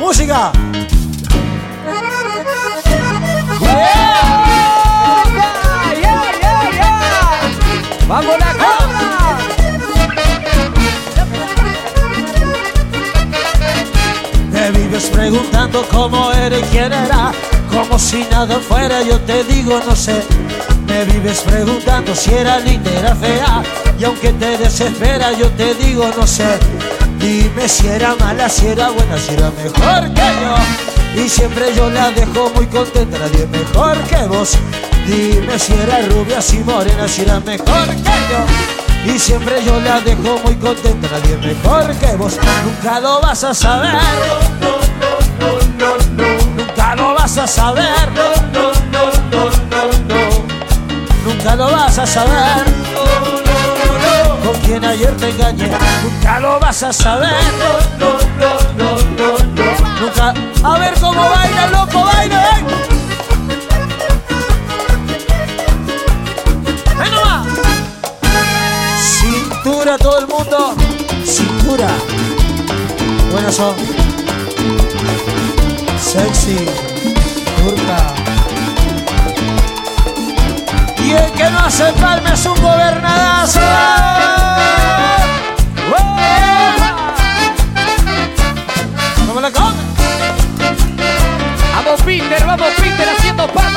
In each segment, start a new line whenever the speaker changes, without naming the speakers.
Música.
¡Vamos la cobra!
Me vives preguntando cómo eres y quién era, como si nada fuera, yo te digo no sé. Me vives preguntando si era linda, era fea, y aunque te desespera, yo te digo no sé. Dime si era mala, si era buena, si era mejor que yo. Y siempre yo la dejo muy contenta, nadie mejor que vos. Dime si era rubia, si morena, si era mejor que yo. Y siempre yo la dejo muy contenta, nadie mejor que vos. Nunca lo vas a saber. Nunca lo vas a saber. Nunca lo vas a saber. Quien ayer te engañé, nunca lo vas a saber. Nunca. A ver cómo baila, loco, baila, ven. Nomás. Cintura todo el mundo. Cintura. Buenas son. Sexy. Turca. Y el que no hace palma es un gobernadazo.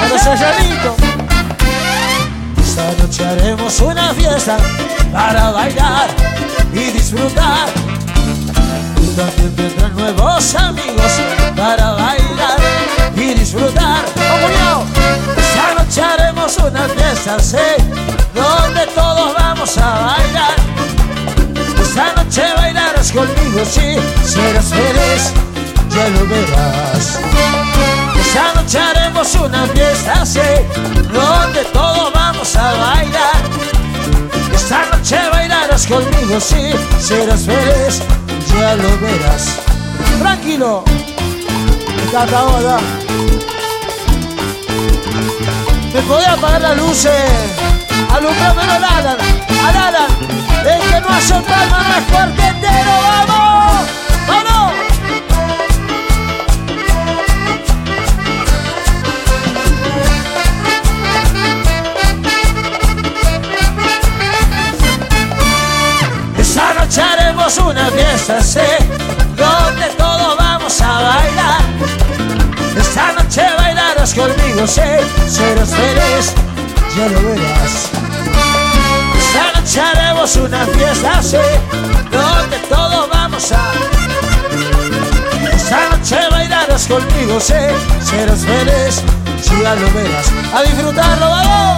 Bueno,
palmas.
selladito. Esta noche haremos una fiesta para bailar y disfrutar. Tú también tendrás nuevos amigos para bailar y disfrutar. ¡Vamos, Esta noche haremos una fiesta, sí, donde todos vamos a bailar. Esta noche bailarás conmigo, sí, serás feliz, ya lo verás. Esta noche haremos una fiesta así, donde todos vamos a bailar. Esta noche bailarás conmigo, sí, serás feliz, ya lo verás. Tranquilo, está ahora. Me podés apagar las luces, alumbrame al Alan, al el que no hace palma una fiesta, sí, donde todos vamos a bailar. Esta noche bailarás conmigo, sí, serás feliz, ya lo verás. Esta noche haremos una fiesta, sí, donde todos vamos a Esta noche bailarás conmigo, sí, serás feliz, ya lo verás. A disfrutarlo, vamos.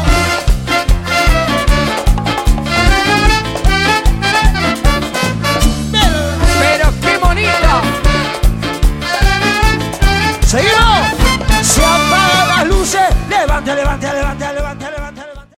Say it